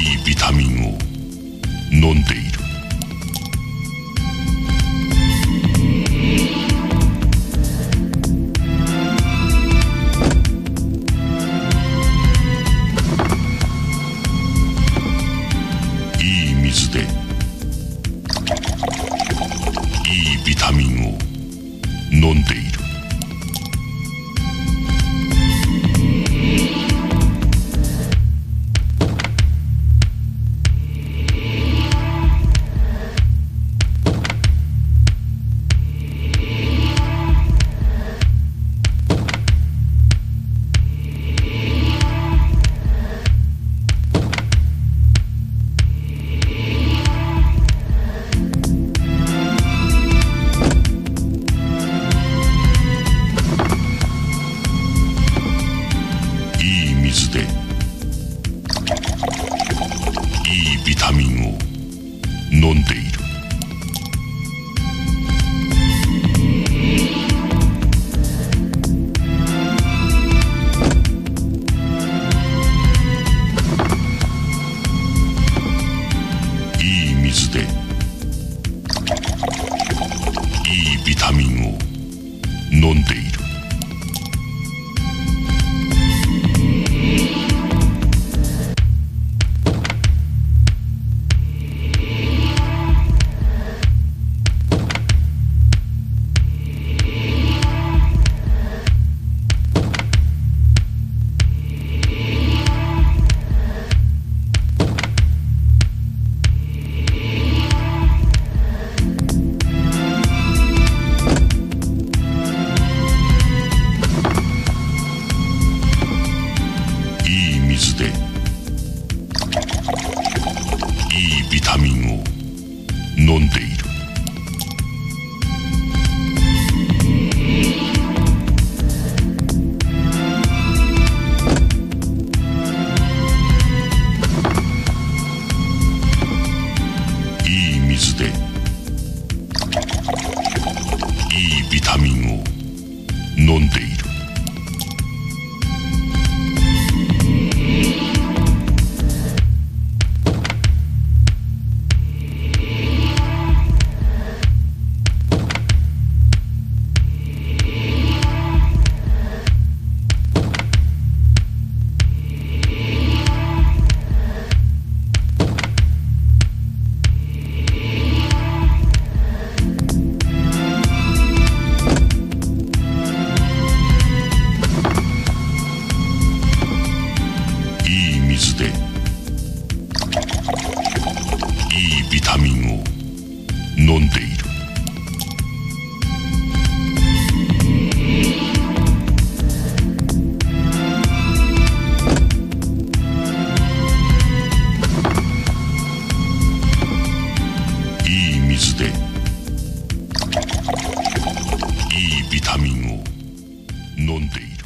いビタミンを飲んでいる。いい水でいいビタミンを飲んでいる。ビタミンを飲んでいる。いい水でいいビタミンを飲んでいる。ビタミンを飲んでいる。いい水でいいビタミンを飲んでいる。いビタミンを飲んでいる。いい水でいいビタミンを飲んでいる。